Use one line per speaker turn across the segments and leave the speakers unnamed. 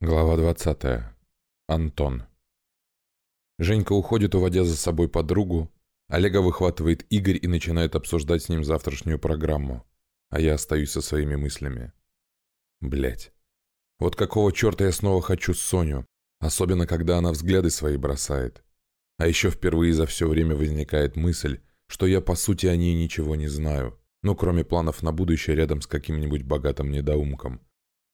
Глава 20. Антон. Женька уходит, уводя за собой подругу. Олега выхватывает Игорь и начинает обсуждать с ним завтрашнюю программу. А я остаюсь со своими мыслями. Блять. Вот какого черта я снова хочу Соню, особенно когда она взгляды свои бросает. А еще впервые за все время возникает мысль, что я по сути о ней ничего не знаю, ну кроме планов на будущее рядом с каким-нибудь богатым недоумком.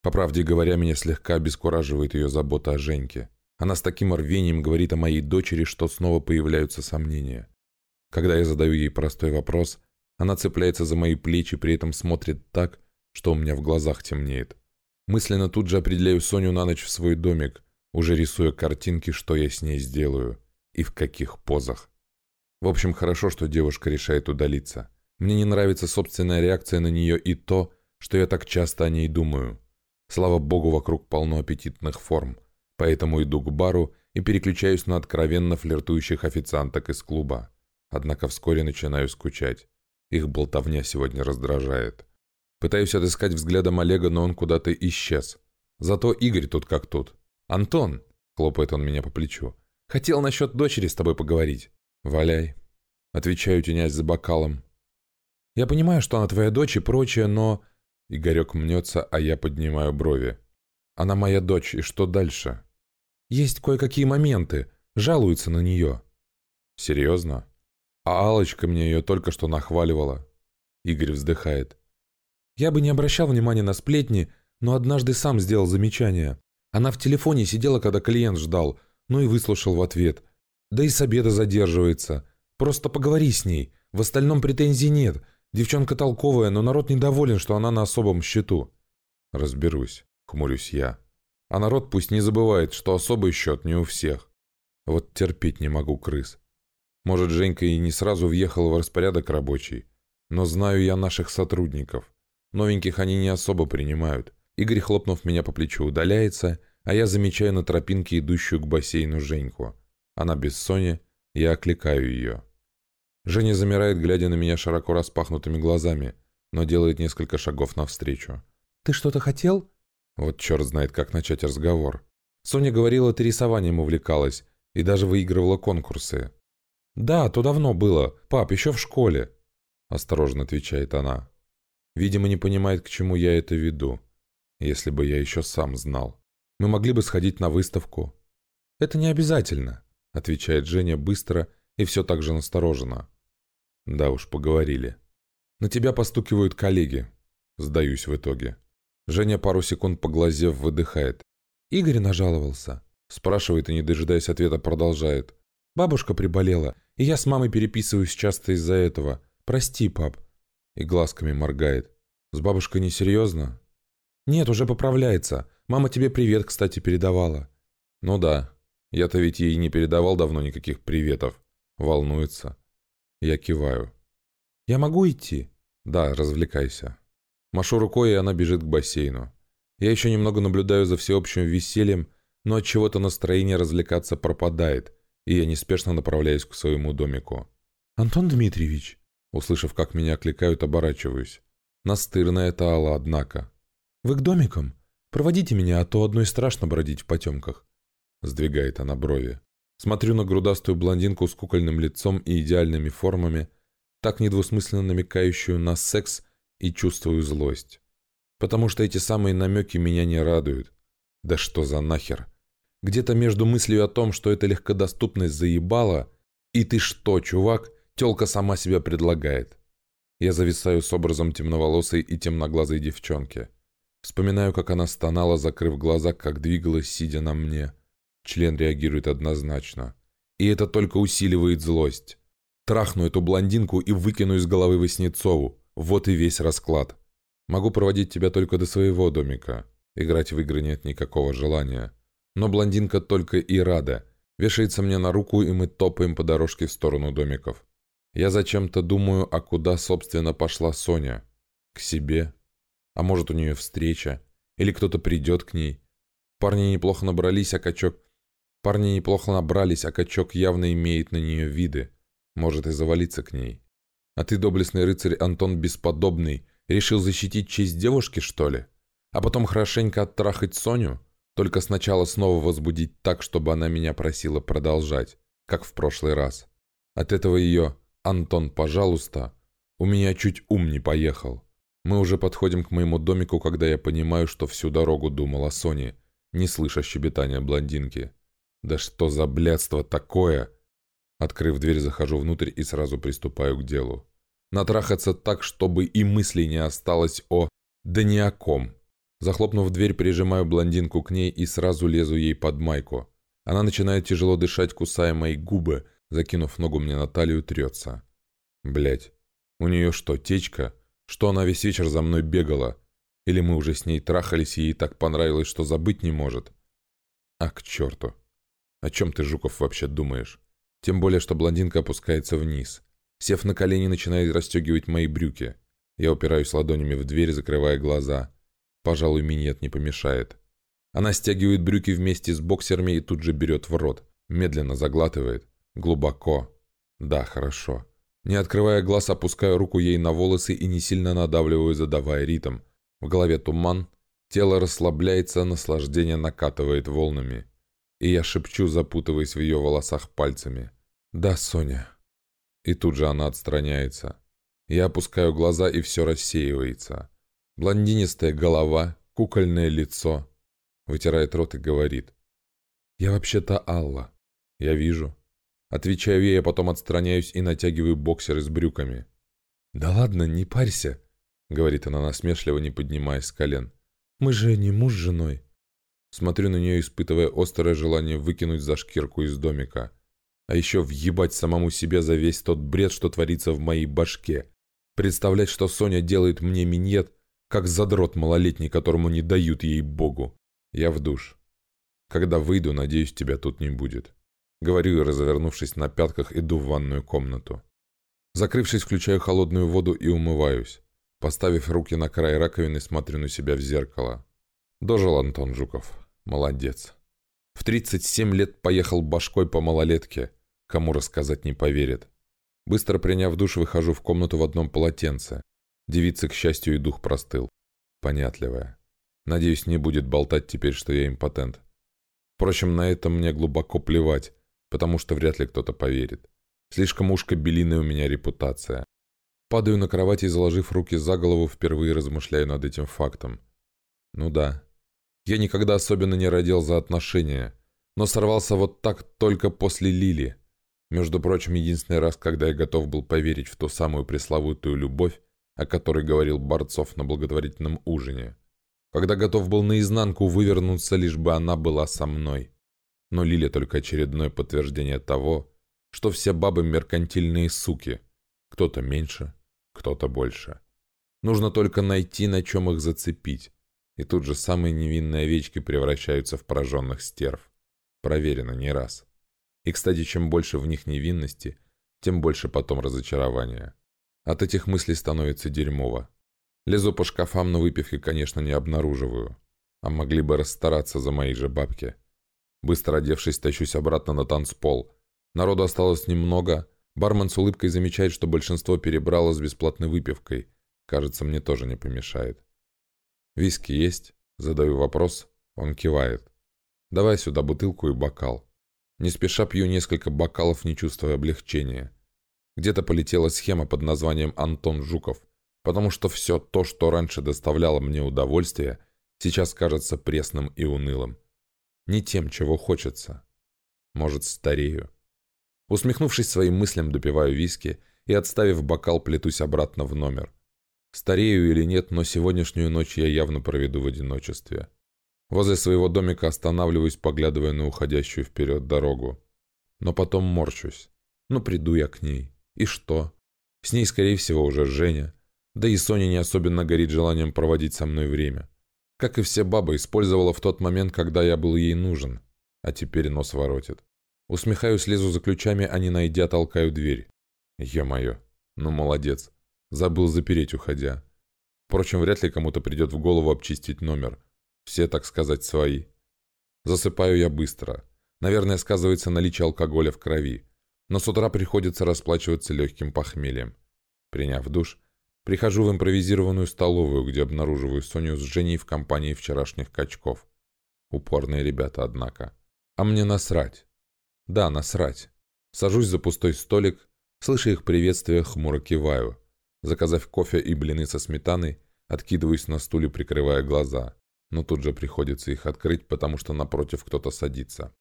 По правде говоря, меня слегка обескураживает ее забота о Женьке. Она с таким рвением говорит о моей дочери, что снова появляются сомнения. Когда я задаю ей простой вопрос, она цепляется за мои плечи, при этом смотрит так, что у меня в глазах темнеет. Мысленно тут же определяю Соню на ночь в свой домик, уже рисуя картинки, что я с ней сделаю и в каких позах. В общем, хорошо, что девушка решает удалиться. Мне не нравится собственная реакция на нее и то, что я так часто о ней думаю. Слава богу, вокруг полно аппетитных форм, поэтому иду к бару и переключаюсь на откровенно флиртующих официанток из клуба. Однако вскоре начинаю скучать. Их болтовня сегодня раздражает. Пытаюсь отыскать взглядом Олега, но он куда-то исчез. Зато Игорь тут как тут. «Антон!» — хлопает он меня по плечу. «Хотел насчет дочери с тобой поговорить». «Валяй». Отвечаю, тенясь за бокалом. «Я понимаю, что она твоя дочь и прочее, но...» Игорек мнется, а я поднимаю брови. «Она моя дочь, и что дальше?» «Есть кое-какие моменты. Жалуются на нее». «Серьезно?» «А алочка мне ее только что нахваливала». Игорь вздыхает. «Я бы не обращал внимания на сплетни, но однажды сам сделал замечание. Она в телефоне сидела, когда клиент ждал, ну и выслушал в ответ. Да и с обеда задерживается. Просто поговори с ней. В остальном претензий нет. Девчонка толковая, но народ недоволен, что она на особом счету. Разберусь, хмурюсь я. А народ пусть не забывает, что особый счет не у всех. Вот терпеть не могу крыс. Может, Женька и не сразу въехала в распорядок рабочий, но знаю я наших сотрудников. Новеньких они не особо принимают. Игорь, хлопнув меня по плечу, удаляется, а я замечаю на тропинке идущую к бассейну Женьку. Она без Сони, я окликаю ее. Женя замирает, глядя на меня широко распахнутыми глазами, но делает несколько шагов навстречу. «Ты что-то хотел?» Вот черт знает, как начать разговор. Соня говорила, ты рисованием увлекалась и даже выигрывала конкурсы. «Да, то давно было. Пап, еще в школе», — осторожно отвечает она. Видимо, не понимает, к чему я это веду. Если бы я еще сам знал. Мы могли бы сходить на выставку. «Это не обязательно», — отвечает Женя быстро и все так же настороженно. Да уж, поговорили. На тебя постукивают коллеги. Сдаюсь в итоге. Женя пару секунд поглазев выдыхает. Игорь нажаловался. Спрашивает и, не дожидаясь ответа, продолжает. Бабушка приболела, и я с мамой переписываюсь часто из-за этого. Прости, пап. И глазками моргает. С бабушкой несерьезно? Нет, уже поправляется. Мама тебе привет, кстати, передавала. Ну да. Я-то ведь ей не передавал давно никаких приветов. Волнуется. Я киваю. «Я могу идти?» «Да, развлекайся». Машу рукой, и она бежит к бассейну. Я еще немного наблюдаю за всеобщим весельем, но от чего то настроение развлекаться пропадает, и я неспешно направляюсь к своему домику. «Антон Дмитриевич!» Услышав, как меня окликают, оборачиваюсь. Настырная это Алла, однако. «Вы к домикам? Проводите меня, а то одной страшно бродить в потемках». Сдвигает она брови. Смотрю на грудастую блондинку с кукольным лицом и идеальными формами, так недвусмысленно намекающую на секс, и чувствую злость. Потому что эти самые намеки меня не радуют. Да что за нахер? Где-то между мыслью о том, что эта легкодоступность заебала, и ты что, чувак, тёлка сама себя предлагает. Я зависаю с образом темноволосой и темноглазой девчонки. Вспоминаю, как она стонала, закрыв глаза, как двигалась, сидя на мне – Член реагирует однозначно. И это только усиливает злость. Трахну эту блондинку и выкину из головы Васнецову. Вот и весь расклад. Могу проводить тебя только до своего домика. Играть в игры нет никакого желания. Но блондинка только и рада. Вешается мне на руку, и мы топаем по дорожке в сторону домиков. Я зачем-то думаю, а куда, собственно, пошла Соня? К себе? А может, у нее встреча? Или кто-то придет к ней? Парни неплохо набрались, а качок Парни неплохо набрались, а качок явно имеет на нее виды. Может и завалиться к ней. А ты, доблестный рыцарь Антон Бесподобный, решил защитить честь девушки, что ли? А потом хорошенько оттрахать Соню? Только сначала снова возбудить так, чтобы она меня просила продолжать, как в прошлый раз. От этого ее «Антон, пожалуйста» у меня чуть ум не поехал. Мы уже подходим к моему домику, когда я понимаю, что всю дорогу думал о Соне, не слыша щебетания блондинки. Да что за блядство такое? Открыв дверь, захожу внутрь и сразу приступаю к делу. Натрахаться так, чтобы и мыслей не осталось о... Да ни о ком. Захлопнув дверь, прижимаю блондинку к ней и сразу лезу ей под майку. Она начинает тяжело дышать, кусая мои губы, закинув ногу мне на талию, трется. Блять, у нее что, течка? Что она весь вечер за мной бегала? Или мы уже с ней трахались, и ей так понравилось, что забыть не может? А к черту. О чем ты, Жуков, вообще думаешь? Тем более, что блондинка опускается вниз. Сев на колени, начинает расстегивать мои брюки. Я упираюсь ладонями в дверь, закрывая глаза. Пожалуй, минет не помешает. Она стягивает брюки вместе с боксерами и тут же берет в рот. Медленно заглатывает. Глубоко. Да, хорошо. Не открывая глаз, опускаю руку ей на волосы и не сильно надавливаю, задавая ритм. В голове туман. Тело расслабляется, наслаждение накатывает волнами. И я шепчу, запутываясь в ее волосах пальцами. «Да, Соня». И тут же она отстраняется. Я опускаю глаза, и все рассеивается. Блондинистая голова, кукольное лицо. Вытирает рот и говорит. «Я вообще-то Алла. Я вижу». Отвечаю ей, а потом отстраняюсь и натягиваю боксеры с брюками. «Да ладно, не парься», — говорит она насмешливо, не поднимаясь с колен. «Мы же не муж с женой». Смотрю на нее, испытывая острое желание выкинуть за шкирку из домика. А еще въебать самому себе за весь тот бред, что творится в моей башке. Представлять, что Соня делает мне миньет, как задрот малолетний, которому не дают ей богу. Я в душ. Когда выйду, надеюсь, тебя тут не будет. Говорю и, развернувшись на пятках, иду в ванную комнату. Закрывшись, включаю холодную воду и умываюсь. Поставив руки на край раковины, смотрю на себя в зеркало. Дожил Антон Жуков. Молодец. В 37 лет поехал башкой по малолетке. Кому рассказать не поверит. Быстро приняв душ, выхожу в комнату в одном полотенце. Девица, к счастью, и дух простыл. Понятливая. Надеюсь, не будет болтать теперь, что я импотент. Впрочем, на это мне глубоко плевать, потому что вряд ли кто-то поверит. Слишком уж кабелиная у меня репутация. Падаю на кровать и, заложив руки за голову, впервые размышляю над этим фактом. Ну да, я никогда особенно не родил за отношения, но сорвался вот так только после Лили. Между прочим, единственный раз, когда я готов был поверить в ту самую пресловутую любовь, о которой говорил Борцов на благотворительном ужине. Когда готов был наизнанку вывернуться, лишь бы она была со мной. Но Лиля только очередное подтверждение того, что все бабы меркантильные суки. Кто-то меньше, кто-то больше. Нужно только найти, на чем их зацепить. И тут же самые невинные овечки превращаются в пораженных стерв. Проверено не раз. И, кстати, чем больше в них невинности, тем больше потом разочарования. От этих мыслей становится дерьмово. Лезу по шкафам, но выпивки, конечно, не обнаруживаю. А могли бы расстараться за мои же бабки. Быстро одевшись, тащусь обратно на танцпол. Народу осталось немного. Бармен с улыбкой замечает, что большинство перебрало с бесплатной выпивкой. Кажется, мне тоже не помешает. «Виски есть?» Задаю вопрос. Он кивает. «Давай сюда бутылку и бокал». Не спеша пью несколько бокалов, не чувствуя облегчения. Где-то полетела схема под названием «Антон Жуков», потому что все то, что раньше доставляло мне удовольствие, сейчас кажется пресным и унылым. Не тем, чего хочется. Может, старею. Усмехнувшись своим мыслям, допиваю виски и, отставив бокал, плетусь обратно в номер. Старею или нет, но сегодняшнюю ночь я явно проведу в одиночестве. Возле своего домика останавливаюсь, поглядывая на уходящую вперед дорогу. Но потом морщусь. Ну, приду я к ней. И что? С ней, скорее всего, уже Женя. Да и Соня не особенно горит желанием проводить со мной время. Как и все бабы, использовала в тот момент, когда я был ей нужен. А теперь нос воротит. Усмехаюсь, лезу за ключами, а не найдя, толкаю дверь. Ё-моё, ну молодец. Забыл запереть, уходя. Впрочем, вряд ли кому-то придет в голову обчистить номер. Все, так сказать, свои. Засыпаю я быстро. Наверное, сказывается наличие алкоголя в крови. Но с утра приходится расплачиваться легким похмельем. Приняв душ, прихожу в импровизированную столовую, где обнаруживаю Соню с Женей в компании вчерашних качков. Упорные ребята, однако. А мне насрать. Да, насрать. Сажусь за пустой столик, слыша их приветствие, хмуро киваю. Заказав кофе и блины со сметаной, откидываюсь на стуле, прикрывая глаза. Но тут же приходится их открыть, потому что напротив кто-то садится.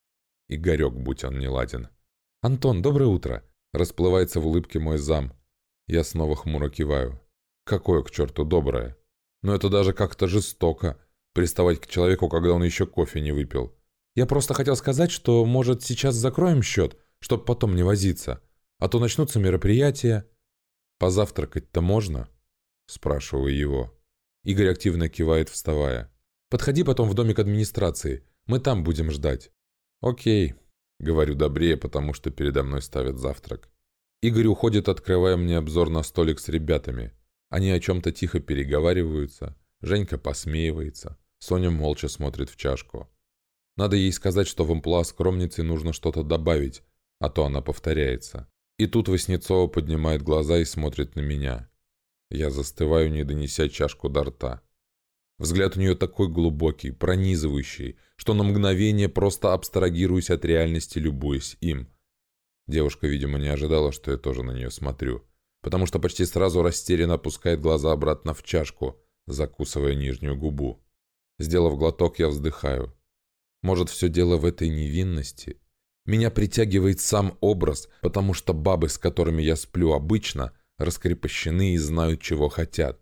Игорек, будь он не ладен. «Антон, доброе утро!» Расплывается в улыбке мой зам. Я снова хмуро киваю. «Какое к черту доброе!» Но это даже как-то жестоко, приставать к человеку, когда он еще кофе не выпил. Я просто хотел сказать, что, может, сейчас закроем счет, чтобы потом не возиться. А то начнутся мероприятия. «Позавтракать-то можно?» Спрашиваю его. Игорь активно кивает, вставая. «Подходи потом в домик администрации. Мы там будем ждать». «Окей», — говорю добрее, потому что передо мной ставят завтрак. Игорь уходит, открывая мне обзор на столик с ребятами. Они о чем-то тихо переговариваются. Женька посмеивается. Соня молча смотрит в чашку. Надо ей сказать, что в амплуа скромницы нужно что-то добавить, а то она повторяется. И тут Васнецова поднимает глаза и смотрит на меня. Я застываю, не донеся чашку до рта. Взгляд у нее такой глубокий, пронизывающий, что на мгновение просто абстрагируюсь от реальности, любуясь им. Девушка, видимо, не ожидала, что я тоже на нее смотрю потому что почти сразу растерянно опускает глаза обратно в чашку, закусывая нижнюю губу. Сделав глоток, я вздыхаю. Может, все дело в этой невинности? Меня притягивает сам образ, потому что бабы, с которыми я сплю обычно, раскрепощены и знают, чего хотят.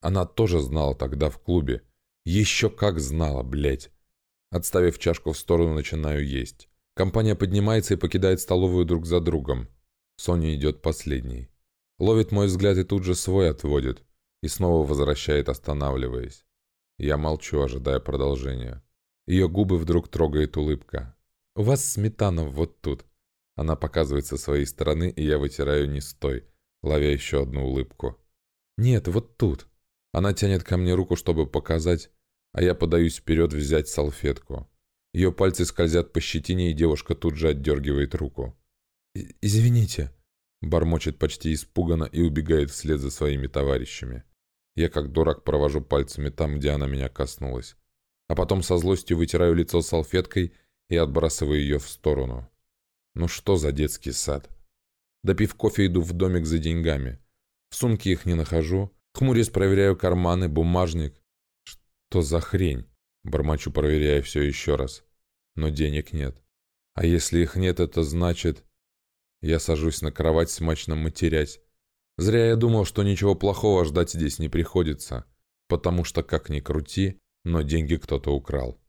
Она тоже знала тогда в клубе. Еще как знала, блядь. Отставив чашку в сторону, начинаю есть. Компания поднимается и покидает столовую друг за другом. Соня идет последней. Ловит мой взгляд и тут же свой отводит. И снова возвращает, останавливаясь. Я молчу, ожидая продолжения. Ее губы вдруг трогает улыбка. «У вас сметана вот тут». Она показывает со своей стороны, и я вытираю не стой, ловя еще одну улыбку. «Нет, вот тут». Она тянет ко мне руку, чтобы показать, а я подаюсь вперед взять салфетку. Ее пальцы скользят по щетине, и девушка тут же отдергивает руку. «Извините», Бормочет почти испуганно и убегает вслед за своими товарищами. Я как дурак провожу пальцами там, где она меня коснулась. А потом со злостью вытираю лицо салфеткой и отбрасываю ее в сторону. Ну что за детский сад? Допив кофе, иду в домик за деньгами. В сумке их не нахожу. Хмурясь проверяю карманы, бумажник. Что за хрень? Бормочу, проверяя все еще раз. Но денег нет. А если их нет, это значит... Я сажусь на кровать, смачно матерясь. Зря я думал, что ничего плохого ждать здесь не приходится, потому что, как ни крути, но деньги кто-то украл.